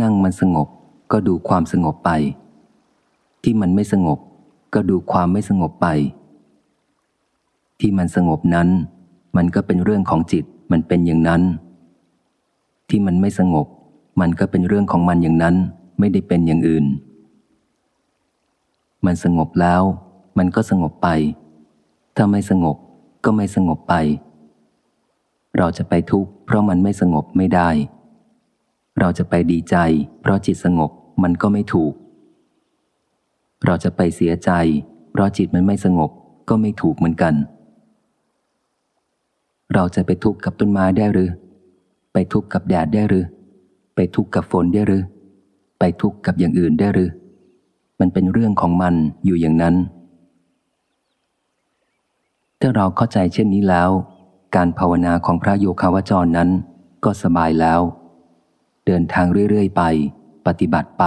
นั่งมันสงบก็ดูความสงบไป ที่มันไม่สงบ ก็ดูความไม่สงบไป ที่มันสงบนั้น มันก็เป็นเรื่องของจิตมันเป็นอย่างนั้น ที่มันไม่สงบ มันก็เป็นเรื่องของมันอย่างนั้นไม่ได้เป็นอย่างอื่น มันสงบแล้ว มันก็สงบไป ถ้าไม่สงบก็ไม่สงบไป เราจะไปทุกข์เพราะมันไม่สงบไม่ได้ เราจะไปดีใจ เพราะจิตสงบมันก็ไม่ถูก เราจะไปเสียใจ เพราะจิตมันไม่สงบก็ไม่ถูกเหมือนกัน เราจะไปทุกข์กับต้นไม้ได้หรือ ไปทุกข์กับแดดได้หรือ ไปทุกข์กับฝนได้หรือ ไปทุกข์กับอย่างอื่นได้หรือ มันเป็นเรื่องของมันอยู่อย่างนั้น ถ้าเราเข้าใจเช่นนี้แล้ว การภาวนาของพระโยคาวจรนั้น ก็สบายแล้ว เดินทางเรื่อย ๆ ไป ปฏิบัติไป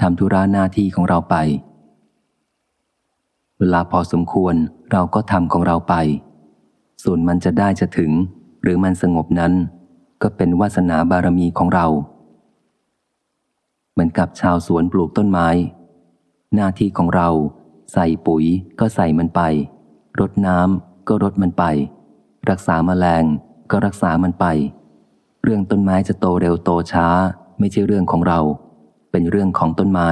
ทำธุระหน้าที่ของเราไป เวลาพอสมควรเราก็ทำของเราไป ส่วนมันจะได้จะถึง หรือมันสงบนั้น ก็เป็นวาสนาบารมีของเรา เหมือนกับชาวสวนปลูกต้นไม้ หน้าที่ของเรา ใส่ปุ๋ยก็ใส่มันไป รดน้ำก็รดมันไป รักษามาแมลงก็รักษามันไป เรื่องต้นไม้จะโตเร็วโตช้า ไม่ใช่เรื่องของเรา เป็นเรื่องของต้นไม้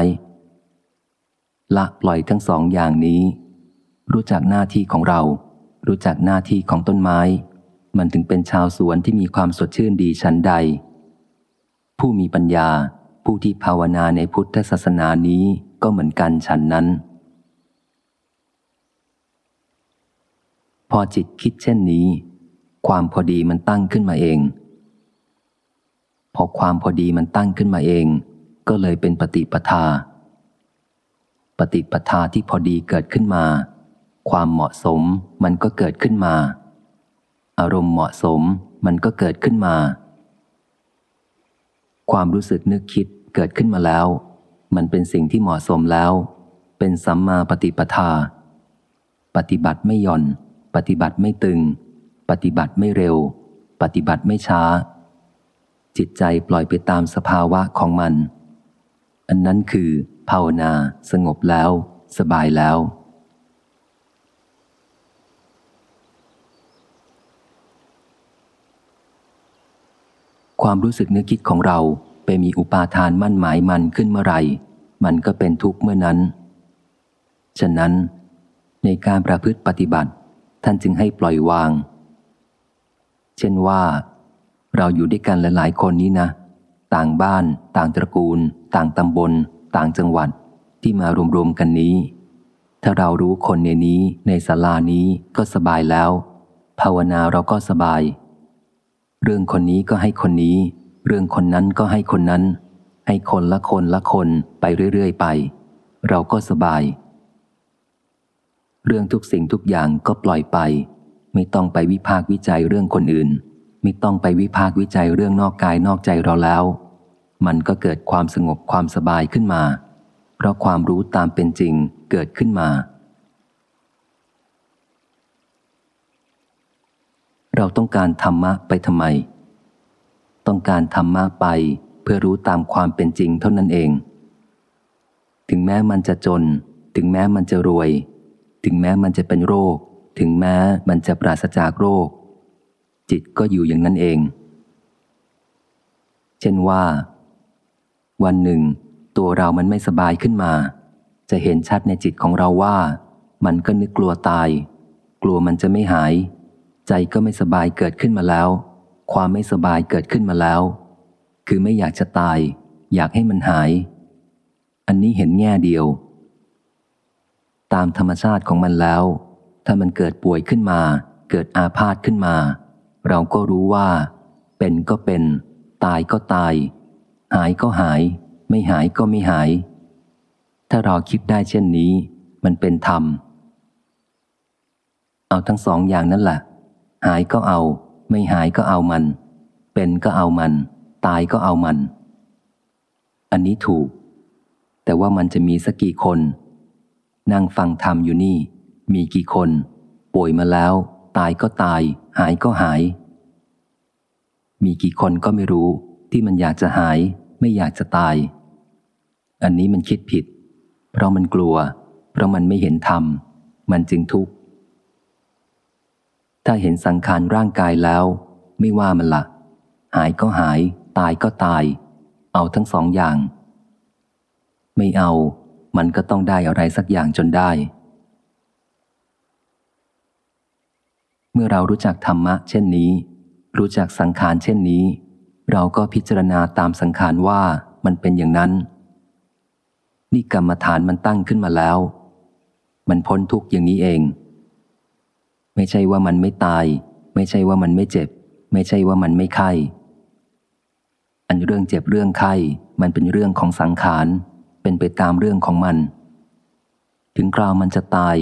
ละปล่อยทั้งสองอย่างนี้ รู้จักหน้าที่ของเรา รู้จักหน้าที่ของต้นไม้ มันถึงเป็นชาวสวนที่มีความสดชื่นดีชั้นใด ผู้มีปัญญาผู้ที่ภาวนาในพุทธศาสนานี้ก็เหมือนกันฉันนั้น พอจิตคิดเช่นนี้ ความพอดีมันตั้งขึ้นมาเอง พอความพอดีมันตั้งขึ้นมาเอง ก็เลยเป็นปฏิปทา ปฏิปทาที่พอดีเกิดขึ้นมา ความเหมาะสมมันก็เกิดขึ้นมา อารมณ์เหมาะสมมันก็เกิดขึ้นมา ความรู้สึกนึกคิดเกิดขึ้นมาแล้ว มันเป็นสิ่งที่เหมาะสมแล้ว เป็นสัมมาปฏิปทา ปฏิบัติไม่หย่อน ปฏิบัติไม่ตึง ปฏิบัติไม่เร็ว ปฏิบัติไม่ช้า จิตใจปล่อยไปตามสภาวะของมัน อันนั้นคือภาวนา สงบแล้ว สบายแล้ว ความรู้สึกนึกคิดของเราไปมีอุปาทานมั่นหมายมันขึ้นเมื่อไหร่ มันก็เป็นทุกข์เมื่อนั้น ฉะนั้น ในการประพฤติปฏิบัติ ท่านจึงให้ปล่อยวาง เช่นว่า เราอยู่ด้วยกันหลายๆคนนี้นะ ต่างบ้าน ต่างตระกูล ต่างตำบล ต่างจังหวัดที่มารวมๆกันนี้ ถ้าเรารู้คนในนี้ในศาลานี้ก็สบายแล้ว ภาวนาเราก็สบาย เรื่องคนนี้ก็ให้คนนี้ เรื่องคนนั้นก็ให้คนนั้น ให้คนละคนละคนไปเรื่อยๆไป เราก็สบาย เรื่องทุกสิ่งทุกอย่างก็ปล่อยไป ไม่ต้องไปวิพากวิจัยเรื่องคนอื่น ไม่ต้องไปวิพากษ์วิจัยเรื่องนอกกายนอกใจเราแล้ว มันก็เกิดความสงบความสบายขึ้นมา เพราะความรู้ตามเป็นจริงเกิดขึ้นมา เราต้องการธรรมะไปทำไม ต้องการธรรมะไปเพื่อรู้ตามความเป็นจริงเท่านั้นเอง ถึงแม้มันจะจน ถึงแม้มันจะรวย ถึงแม้มันจะเป็นโรค ถึงแม้มันจะปราศจากโรค จิตก็อยู่อย่างนั้นเอง เช่นว่า วันหนึ่ง ตัวเรามันไม่สบายขึ้นมา จะเห็นชัดในจิตของเราว่า มันก็นึกกลัวตาย กลัวมันจะไม่หาย ใจก็ไม่สบายเกิดขึ้นมาแล้ว ความไม่สบายเกิดขึ้นมาแล้ว คือไม่อยากจะตาย อยากให้มันหาย อันนี้เห็นแง่เดียว ตามธรรมชาติของมันแล้ว ถ้ามันเกิดป่วยขึ้นมาเกิดอาพาธขึ้นมา เราก็รู้ว่า เป็นก็เป็น ตายก็ตาย หายก็หาย ไม่หายก็ไม่หาย ถ้าเราคิดได้เช่นนี้ มันเป็นธรรม เอาทั้งสองอย่างนั่นแหละหายก็เอา ไม่หายก็เอามัน เป็นก็เอามัน ตายก็เอามัน อันนี้ถูก แต่ว่ามันจะมีสักกี่คน นั่งฟังธรรมอยู่นี่ มีกี่คน ป่วยมาแล้ว ตายก็ตาย หายก็หาย มีกี่คนก็ไม่รู้ที่มันอยากจะหาย ไม่อยากจะตาย อันนี้มันคิดผิด เพราะมันกลัว เพราะมันไม่เห็นธรรม มันจึงทุกข์ ถ้าเห็นสังขารร่างกายแล้ว ไม่ว่ามันละ หายก็หาย ตายก็ตาย เอาทั้งสองอย่าง ไม่เอา มันก็ต้องได้อะไรสักอย่างจนได้ เมื่อเรารู้จักธรรมะเช่นนี้ รู้จักสังขารเช่นนี้ เราก็พิจารณาตามสังขารว่ามันเป็นอย่างนั้น นี่กรรมฐานมันตั้งขึ้นมาแล้ว มันพ้นทุกอย่างนี้เอง ไม่ใช่ว่ามันไม่ตาย ไม่ใช่ว่ามันไม่เจ็บ ไม่ใช่ว่ามันไม่ไข้อันเรื่องเจ็บเรื่องไข้มันเป็นเรื่องของสังขารเป็นไปตามเรื่องของมัน ถึงคราวมันจะตาย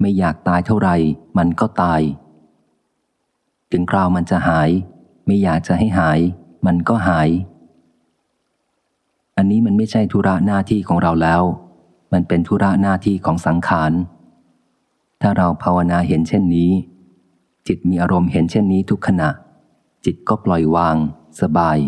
ไม่อยากตายเท่าไหร่มันก็ตาย ถึงคราวมันจะหาย ไม่อยากจะให้หาย มันก็หาย อันนี้มันไม่ใช่ธุระหน้าที่ของเราแล้ว มันเป็นธุระหน้าที่ของสังขาร ถ้าเราภาวนาเห็นเช่นนี้ จิตมีอารมณ์เห็นเช่นนี้ทุกขณะ จิตก็ปล่อยวาง สบาย